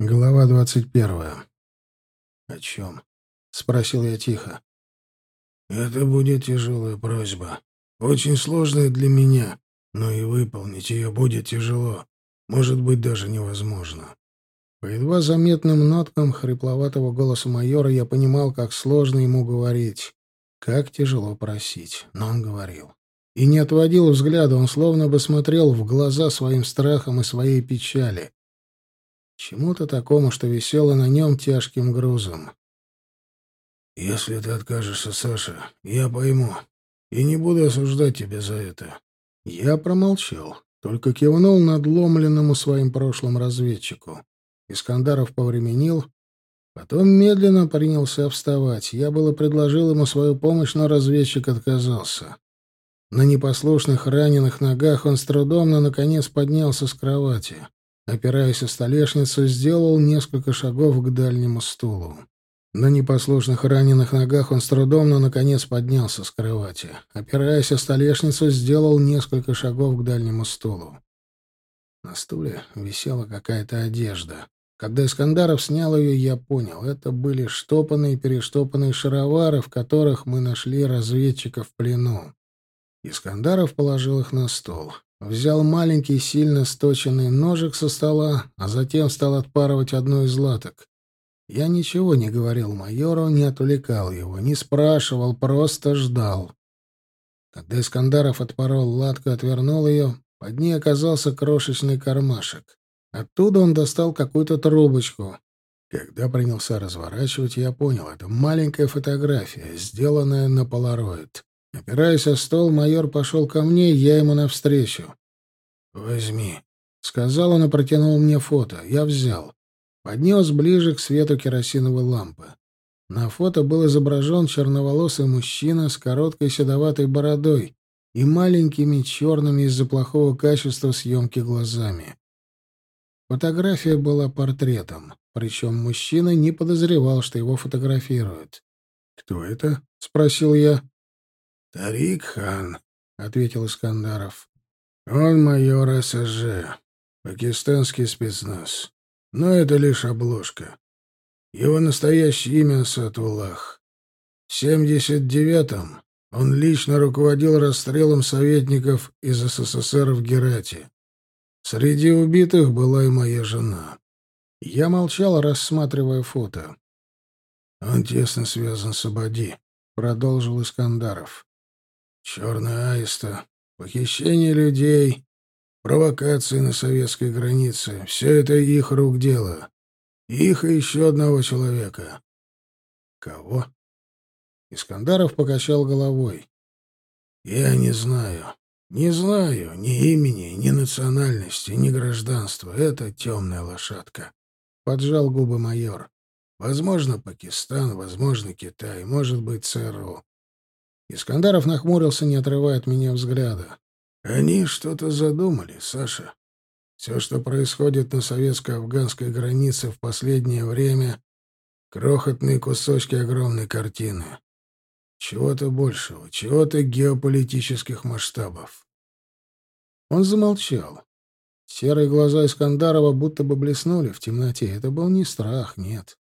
Глава двадцать первая. «О чем?» — спросил я тихо. «Это будет тяжелая просьба. Очень сложная для меня, но и выполнить ее будет тяжело. Может быть, даже невозможно». По едва заметным ноткам хрипловатого голоса майора я понимал, как сложно ему говорить, как тяжело просить, но он говорил. И не отводил взгляда, он словно бы смотрел в глаза своим страхом и своей печали. Чему-то такому, что висело на нем тяжким грузом. «Если ты откажешься, Саша, я пойму. И не буду осуждать тебя за это». Я промолчал, только кивнул надломленному своим прошлым разведчику. Искандаров повременил, потом медленно принялся вставать. Я было предложил ему свою помощь, но разведчик отказался. На непослушных раненых ногах он с трудом, но, наконец, поднялся с кровати. Опираясь о столешницу, сделал несколько шагов к дальнему стулу. На непослушных раненых ногах он с трудом, но, наконец, поднялся с кровати. Опираясь о столешницу, сделал несколько шагов к дальнему стулу. На стуле висела какая-то одежда. Когда Искандаров снял ее, я понял. Это были штопанные и перештопанные шаровары, в которых мы нашли разведчиков в плену. Искандаров положил их на стол. Взял маленький, сильно сточенный ножик со стола, а затем стал отпарывать одну из латок. Я ничего не говорил майору, не отвлекал его, не спрашивал, просто ждал. Когда Искандаров отпорол латку отвернул ее, под ней оказался крошечный кармашек. Оттуда он достал какую-то трубочку. Когда принялся разворачивать, я понял, это маленькая фотография, сделанная на полароид. Опираясь о стол, майор пошел ко мне, я ему навстречу. «Возьми», — сказал он и протянул мне фото. Я взял. Поднес ближе к свету керосиновой лампы. На фото был изображен черноволосый мужчина с короткой седоватой бородой и маленькими черными из-за плохого качества съемки глазами. Фотография была портретом, причем мужчина не подозревал, что его фотографируют. «Кто это?» — спросил я. «Тарик хан», — ответил Искандаров. «Он майор ССЖ, пакистанский спецназ. Но это лишь обложка. Его настоящее имя Сатулах. В 79-м он лично руководил расстрелом советников из СССР в Герате. Среди убитых была и моя жена. Я молчал, рассматривая фото. «Он тесно связан с Абади», — продолжил Искандаров. «Черная аиста, похищение людей, провокации на советской границе — все это их рук дело. Их и еще одного человека». «Кого?» Искандаров покачал головой. «Я не знаю. Не знаю ни имени, ни национальности, ни гражданства. Это темная лошадка. Поджал губы майор. Возможно, Пакистан, возможно, Китай, может быть, ЦРУ. Искандаров нахмурился, не отрывая от меня взгляда. Они что-то задумали, Саша. Все, что происходит на советско-афганской границе в последнее время, крохотные кусочки огромной картины. Чего-то большего, чего-то геополитических масштабов. Он замолчал. Серые глаза Искандарова будто бы блеснули в темноте. Это был не страх, нет.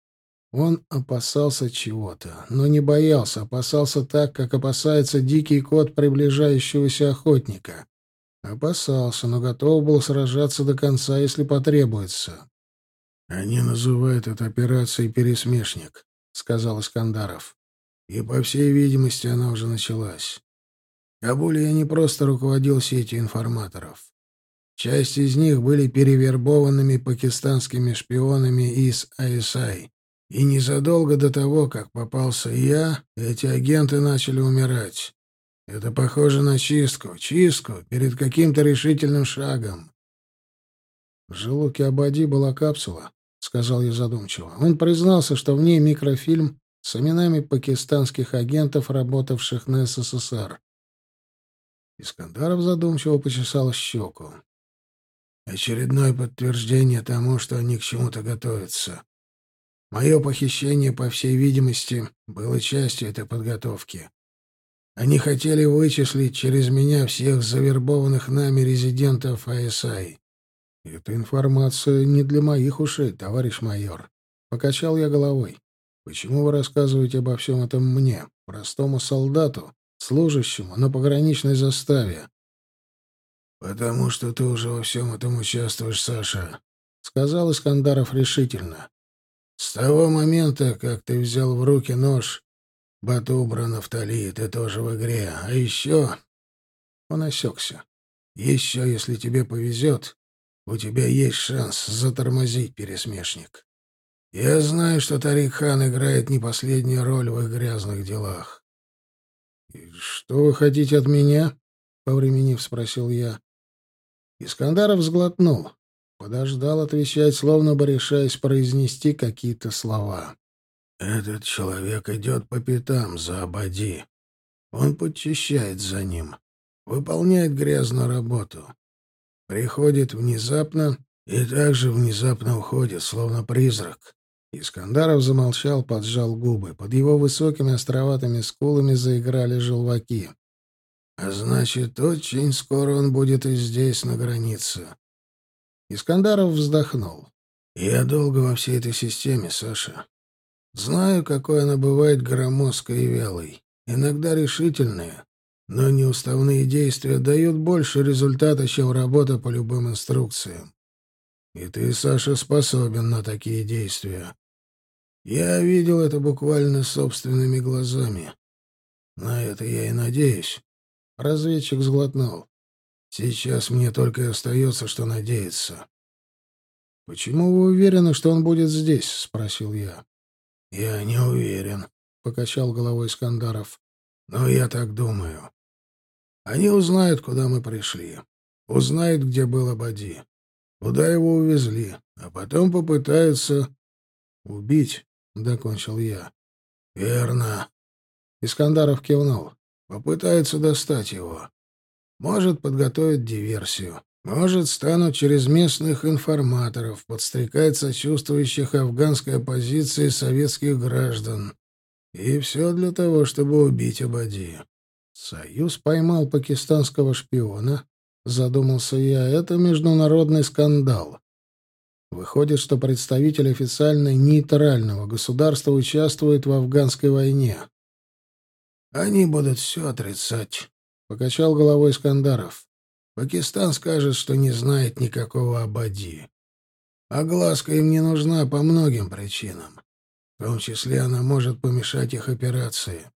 Он опасался чего-то, но не боялся, опасался так, как опасается дикий кот приближающегося охотника. Опасался, но готов был сражаться до конца, если потребуется. «Они называют это операцией «Пересмешник», — сказал Искандаров. И, по всей видимости, она уже началась. Кабуле я не просто руководил сетью информаторов. Часть из них были перевербованными пакистанскими шпионами из ISI. И незадолго до того, как попался я, эти агенты начали умирать. Это похоже на чистку, чистку перед каким-то решительным шагом. В желудке Абади была капсула, — сказал я задумчиво. Он признался, что в ней микрофильм с именами пакистанских агентов, работавших на СССР. Искандаров задумчиво почесал щеку. Очередное подтверждение тому, что они к чему-то готовятся. Мое похищение, по всей видимости, было частью этой подготовки. Они хотели вычислить через меня всех завербованных нами резидентов АСАИ. «Эта информация не для моих ушей, товарищ майор». Покачал я головой. «Почему вы рассказываете обо всем этом мне, простому солдату, служащему на пограничной заставе?» «Потому что ты уже во всем этом участвуешь, Саша», — сказал Искандаров решительно. «С того момента, как ты взял в руки нож Батубра Нафтали, ты тоже в игре. А еще...» Он осекся. «Еще, если тебе повезет, у тебя есть шанс затормозить пересмешник. Я знаю, что Тарик Хан играет не последнюю роль в их грязных делах. — Что вы хотите от меня? — повременив спросил я. Искандаров сглотнул. Подождал отвечать, словно бы решаясь произнести какие-то слова. «Этот человек идет по пятам за Абади. Он подчищает за ним, выполняет грязную работу. Приходит внезапно и также внезапно уходит, словно призрак. Искандаров замолчал, поджал губы. Под его высокими островатыми скулами заиграли желваки. «А значит, очень скоро он будет и здесь, на границе». Искандаров вздохнул. «Я долго во всей этой системе, Саша. Знаю, какой она бывает громоздкой и вялой. Иногда решительная, но неуставные действия дают больше результата, чем работа по любым инструкциям. И ты, Саша, способен на такие действия. Я видел это буквально собственными глазами. На это я и надеюсь. Разведчик сглотнул. Сейчас мне только и остается, что надеяться. «Почему вы уверены, что он будет здесь?» — спросил я. «Я не уверен», — покачал головой Скандаров. «Но я так думаю. Они узнают, куда мы пришли. Узнают, где был Абади. Куда его увезли. А потом попытаются убить, — докончил я. Верно. Искандаров кивнул. Попытаются достать его. Может, подготовят диверсию. Может, станут через местных информаторов подстрекать сочувствующих афганской оппозиции советских граждан. И все для того, чтобы убить Абади. Союз поймал пакистанского шпиона, задумался я, это международный скандал. Выходит, что представитель официально нейтрального государства участвует в афганской войне. Они будут все отрицать, покачал головой Скандаров. Пакистан скажет, что не знает никакого Абади. А глазка им не нужна по многим причинам. В том числе она может помешать их операции.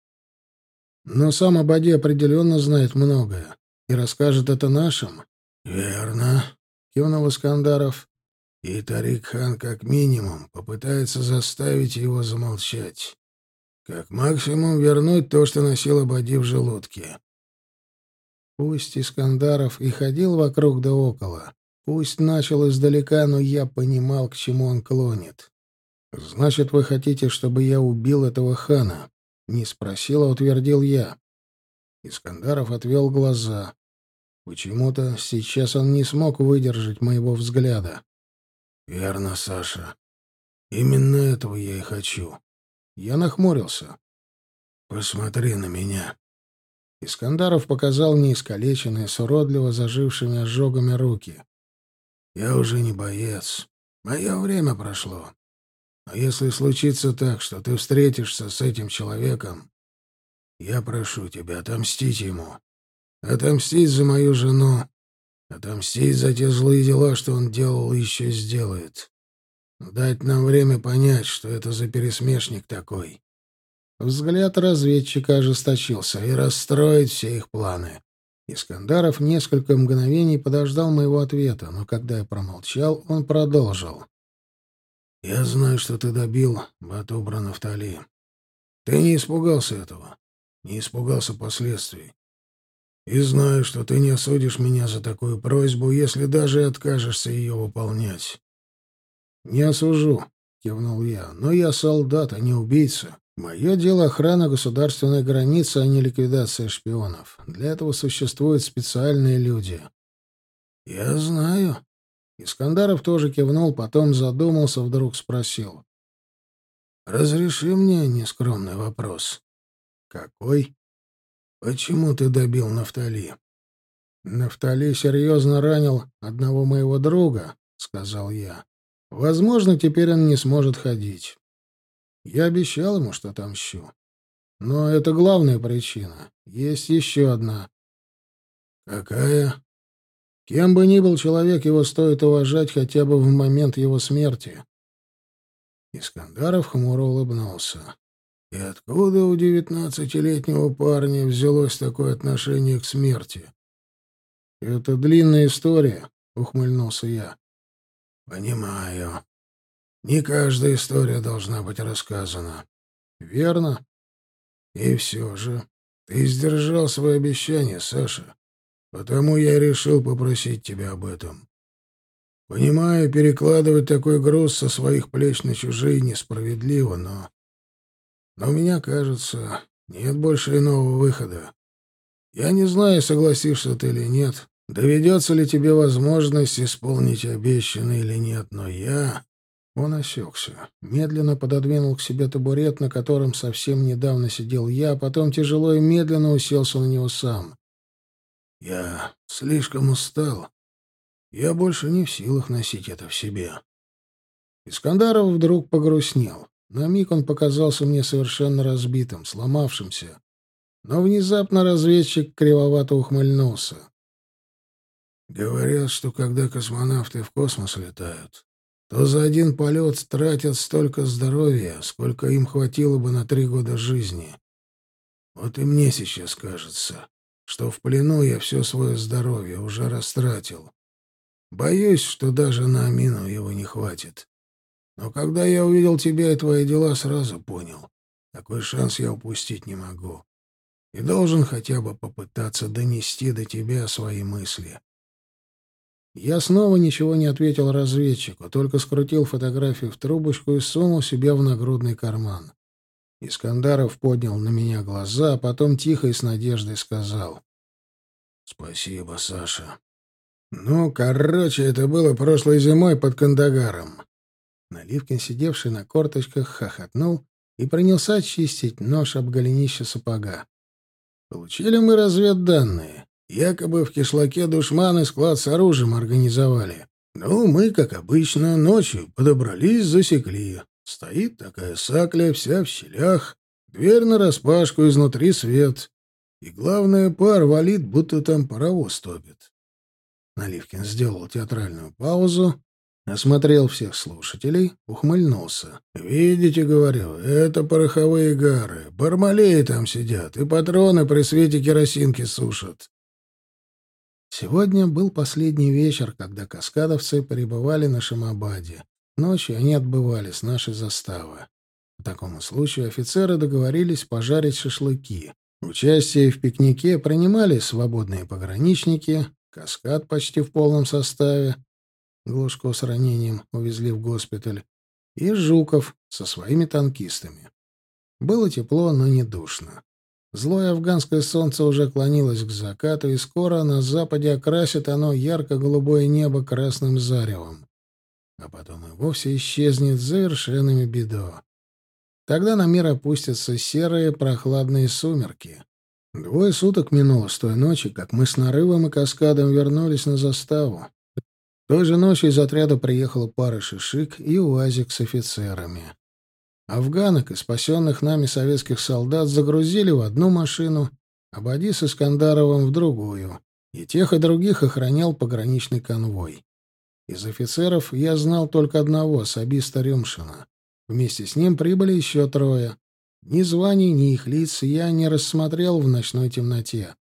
Но сам Абади определенно знает многое и расскажет это нашим. — Верно, — кивнул Искандаров. — И Тарик хан как минимум попытается заставить его замолчать. Как максимум вернуть то, что носил Абади в желудке. Пусть Искандаров и ходил вокруг да около, пусть начал издалека, но я понимал, к чему он клонит. «Значит, вы хотите, чтобы я убил этого хана?» Не спросил, а утвердил я. Искандаров отвел глаза. Почему-то сейчас он не смог выдержать моего взгляда. «Верно, Саша. Именно этого я и хочу». Я нахмурился. «Посмотри на меня». Искандаров показал мне искалеченные, с уродливо зажившими ожогами руки. «Я уже не боец. Мое время прошло. А если случится так, что ты встретишься с этим человеком, я прошу тебя отомстить ему. Отомстить за мою жену. Отомстить за те злые дела, что он делал и еще сделает. Дать нам время понять, что это за пересмешник такой. Взгляд разведчика ожесточился и расстроить все их планы. Искандаров несколько мгновений подождал моего ответа, но когда я промолчал, он продолжил. Я знаю, что ты добил Батубра Нафтали. Ты не испугался этого, не испугался последствий. И знаю, что ты не осудишь меня за такую просьбу, если даже откажешься ее выполнять. — Не осужу, — кивнул я, — но я солдат, а не убийца. Мое дело — охрана государственной границы, а не ликвидация шпионов. Для этого существуют специальные люди. — Я знаю, Искандаров тоже кивнул, потом задумался, вдруг спросил. «Разреши мне нескромный вопрос». «Какой?» «Почему ты добил Нафтали?» «Нафтали серьезно ранил одного моего друга», — сказал я. «Возможно, теперь он не сможет ходить. Я обещал ему, что отомщу. Но это главная причина. Есть еще одна». «Какая?» «Кем бы ни был человек, его стоит уважать хотя бы в момент его смерти». Искандаров хмуро улыбнулся. «И откуда у девятнадцатилетнего парня взялось такое отношение к смерти?» «Это длинная история», — ухмыльнулся я. «Понимаю. Не каждая история должна быть рассказана». «Верно. И все же ты сдержал свое обещание, Саша. Потому я решил попросить тебя об этом. Понимаю, перекладывать такой груз со своих плеч на чужие несправедливо, но... Но меня, кажется, нет больше иного выхода. Я не знаю, согласишься ты или нет, Доведется ли тебе возможность исполнить обещанное или нет, но я...» Он осекся, медленно пододвинул к себе табурет, на котором совсем недавно сидел я, а потом тяжело и медленно уселся на него сам. «Я слишком устал. Я больше не в силах носить это в себе». Искандаров вдруг погрустнел. На миг он показался мне совершенно разбитым, сломавшимся. Но внезапно разведчик кривовато ухмыльнулся. Говорят, что когда космонавты в космос летают, то за один полет тратят столько здоровья, сколько им хватило бы на три года жизни. Вот и мне сейчас кажется, что в плену я все свое здоровье уже растратил. Боюсь, что даже на амину его не хватит. Но когда я увидел тебя и твои дела, сразу понял. Такой шанс я упустить не могу. И должен хотя бы попытаться донести до тебя свои мысли. Я снова ничего не ответил разведчику, только скрутил фотографию в трубочку и сунул себе в нагрудный карман. Искандаров поднял на меня глаза, а потом тихо и с надеждой сказал. «Спасибо, Саша». «Ну, короче, это было прошлой зимой под Кандагаром». Наливкин, сидевший на корточках, хохотнул и принялся чистить нож об голенище сапога. «Получили мы разведданные. Якобы в кишлаке душманы склад с оружием организовали. Ну, мы, как обычно, ночью подобрались, засекли. Стоит такая сакля, вся в щелях, дверь нараспашку, изнутри свет. И главное, пар валит, будто там паровоз топит. Наливкин сделал театральную паузу, осмотрел всех слушателей, ухмыльнулся. «Видите, — говорю, — это пороховые гары. Бармалеи там сидят, и патроны при свете керосинки сушат. Сегодня был последний вечер, когда каскадовцы пребывали на Шамабаде. Ночью они отбывали с нашей заставы. По такому случаю офицеры договорились пожарить шашлыки. Участие в пикнике принимали свободные пограничники, каскад почти в полном составе, Глушко с ранением увезли в госпиталь, и Жуков со своими танкистами. Было тепло, но не душно. Злое афганское солнце уже клонилось к закату, и скоро на западе окрасит оно ярко-голубое небо красным заревом. А потом и вовсе исчезнет за вершинами бедо. Тогда на мир опустятся серые прохладные сумерки. Двое суток минуло с той ночи, как мы с нарывом и каскадом вернулись на заставу. Той же ночью из отряда приехала пара шишик и уазик с офицерами. Афганок и спасенных нами советских солдат загрузили в одну машину, а Бади с Искандаровым в другую, и тех и других охранял пограничный конвой. Из офицеров я знал только одного, Сабиста Рюмшина. Вместе с ним прибыли еще трое. Ни званий, ни их лиц я не рассмотрел в ночной темноте.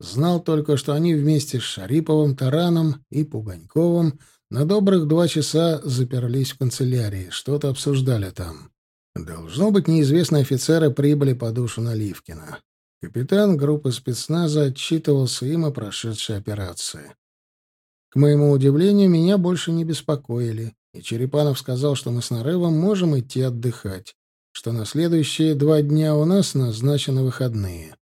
Знал только, что они вместе с Шариповым, Тараном и Пуганьковым на добрых два часа заперлись в канцелярии, что-то обсуждали там. Должно быть, неизвестные офицеры прибыли по душу Наливкина. Капитан группы спецназа отчитывался им о прошедшей операции. К моему удивлению, меня больше не беспокоили, и Черепанов сказал, что мы с Нарывом можем идти отдыхать, что на следующие два дня у нас назначены выходные.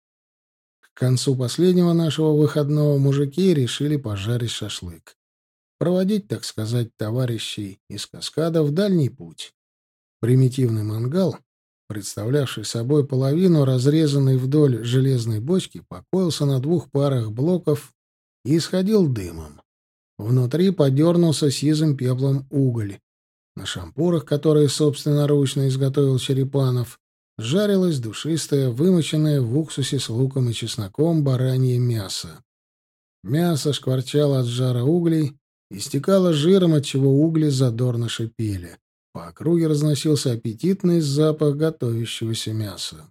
К концу последнего нашего выходного мужики решили пожарить шашлык. Проводить, так сказать, товарищей из каскада в дальний путь. Примитивный мангал, представлявший собой половину разрезанной вдоль железной бочки, покоился на двух парах блоков и исходил дымом. Внутри подернулся сизым пеплом уголь. На шампурах, которые собственноручно изготовил Черепанов, жарилось душистое, вымоченное в уксусе с луком и чесноком баранье мясо. Мясо шкварчало от жара углей, истекало жиром, отчего угли задорно шипели. По округе разносился аппетитный запах готовящегося мяса.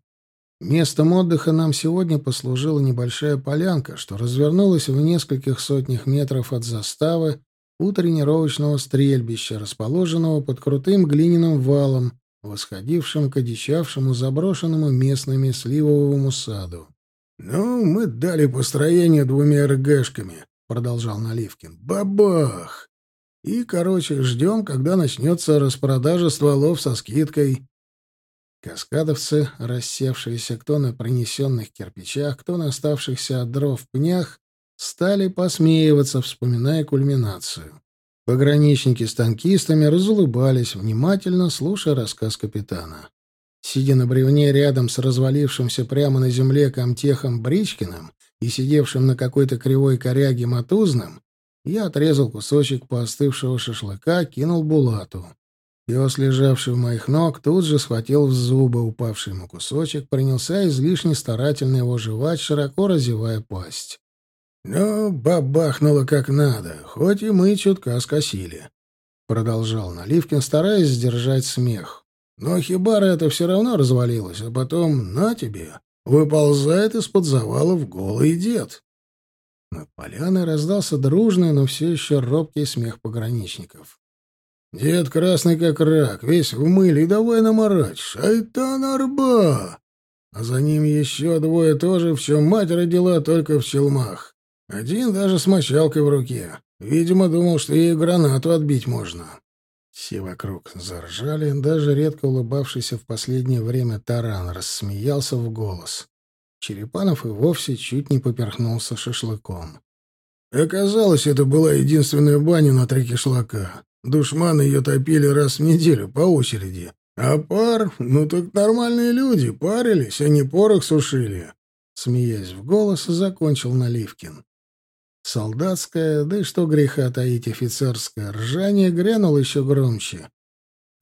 Местом отдыха нам сегодня послужила небольшая полянка, что развернулась в нескольких сотнях метров от заставы у тренировочного стрельбища, расположенного под крутым глиняным валом, восходившим к одичавшему заброшенному местными сливовому саду. «Ну, мы дали построение двумя РГшками», — продолжал Наливкин. «Бабах! И, короче, ждем, когда начнется распродажа стволов со скидкой. Каскадовцы, рассевшиеся кто на принесенных кирпичах, кто на оставшихся от дров пнях, стали посмеиваться, вспоминая кульминацию. Пограничники с танкистами разулыбались, внимательно слушая рассказ капитана. Сидя на бревне рядом с развалившимся прямо на земле комтехом Бричкиным и сидевшим на какой-то кривой коряге Матузным, я отрезал кусочек поостывшего шашлыка, кинул Булату. Пес, лежавший у моих ног, тут же схватил в зубы упавший ему кусочек, принялся излишне старательно его жевать, широко разевая пасть. «Ну, бабахнуло как надо, хоть и мы чутка скосили», — продолжал Наливкин, стараясь сдержать смех. «Но хибара это все равно развалилась, а потом, на тебе, выползает из-под завалов голый дед». Над поляной раздался дружный, но все еще робкий смех пограничников. Дед красный как рак, весь в мыле, и давай наморать. Шайтан-арба! А за ним еще двое тоже, в чем мать родила, только в челмах. Один даже с мочалкой в руке. Видимо, думал, что ей гранату отбить можно. Все вокруг заржали, даже редко улыбавшийся в последнее время таран рассмеялся в голос. Черепанов и вовсе чуть не поперхнулся шашлыком. Оказалось, это была единственная баня на три кишлака. Душманы ее топили раз в неделю, по очереди. А пар, ну так нормальные люди, парились, а не порох сушили. Смеясь в голос, закончил Наливкин. Солдатское, да и что греха таить офицерское, ржание грянуло еще громче.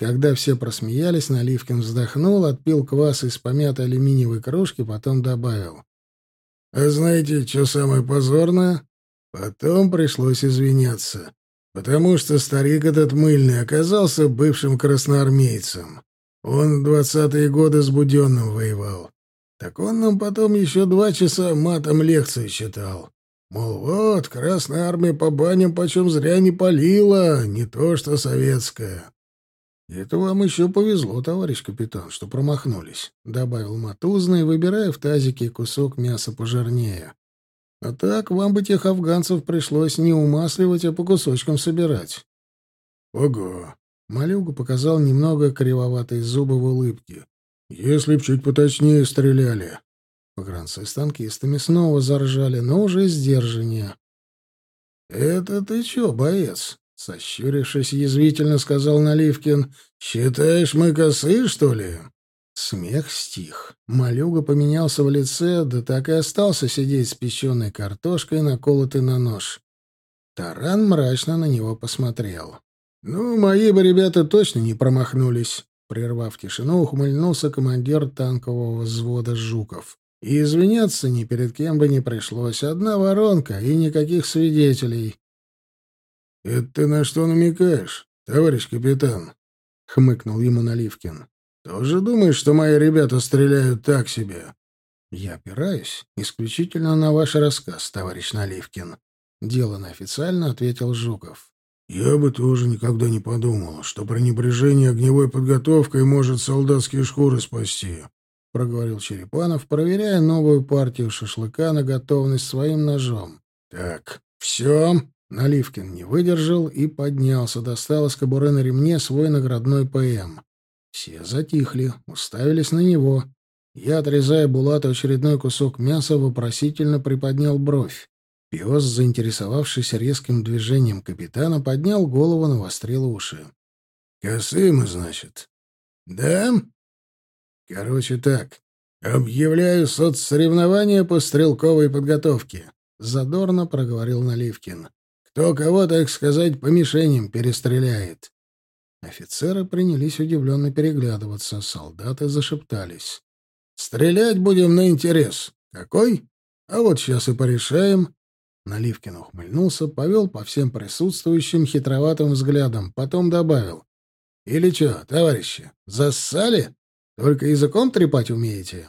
Когда все просмеялись, Наливкин вздохнул, отпил квас из помятой алюминиевой кружки, потом добавил. «А знаете, что самое позорное? Потом пришлось извиняться. Потому что старик этот мыльный оказался бывшим красноармейцем. Он в двадцатые годы с Буденным воевал. Так он нам потом еще два часа матом лекции читал. Мол, вот, Красная Армия по баням почем зря не палила, не то что советская. «Это вам еще повезло, товарищ капитан, что промахнулись», — добавил Матузный, выбирая в тазике кусок мяса пожирнее. А так вам бы тех афганцев пришлось не умасливать, а по кусочкам собирать. — Ого! — Малюга показал немного кривоватые зубы в улыбке. — Если б чуть поточнее стреляли. Погранцы с танкистами снова заржали, но уже сдержаннее. — Это ты чё, боец? — сощурившись язвительно сказал Наливкин. — Считаешь, мы косы, что ли? Смех стих. Малюга поменялся в лице, да так и остался сидеть с печеной картошкой, наколотой на нож. Таран мрачно на него посмотрел. «Ну, мои бы ребята точно не промахнулись», — прервав тишину, ухмыльнулся командир танкового взвода Жуков. «И извиняться ни перед кем бы не пришлось. Одна воронка и никаких свидетелей». «Это ты на что намекаешь, товарищ капитан?» — хмыкнул ему Наливкин. Тоже думаешь, что мои ребята стреляют так себе? Я опираюсь исключительно на ваш рассказ, товарищ Наливкин. Делано официально, ответил Жуков. Я бы тоже никогда не подумал, что пренебрежение огневой подготовкой может солдатские шкуры спасти, проговорил Черепанов, проверяя новую партию шашлыка на готовность своим ножом. Так, все. Наливкин не выдержал и поднялся, достал из кобуры на ремне свой наградной ПМ. Все затихли, уставились на него. Я, отрезая Булату очередной кусок мяса, вопросительно приподнял бровь. Пес, заинтересовавшись резким движением капитана, поднял голову, навострил уши. «Косы мы, значит?» «Да?» «Короче так. Объявляю соцсоревнования по стрелковой подготовке. задорно проговорил Наливкин. «Кто кого, так сказать, по мишеням перестреляет?» Офицеры принялись удивленно переглядываться, солдаты зашептались. «Стрелять будем на интерес. Какой? А вот сейчас и порешаем». Наливкин ухмыльнулся, повел по всем присутствующим хитроватым взглядом, потом добавил. «Или что, товарищи, зассали? Только языком трепать умеете?»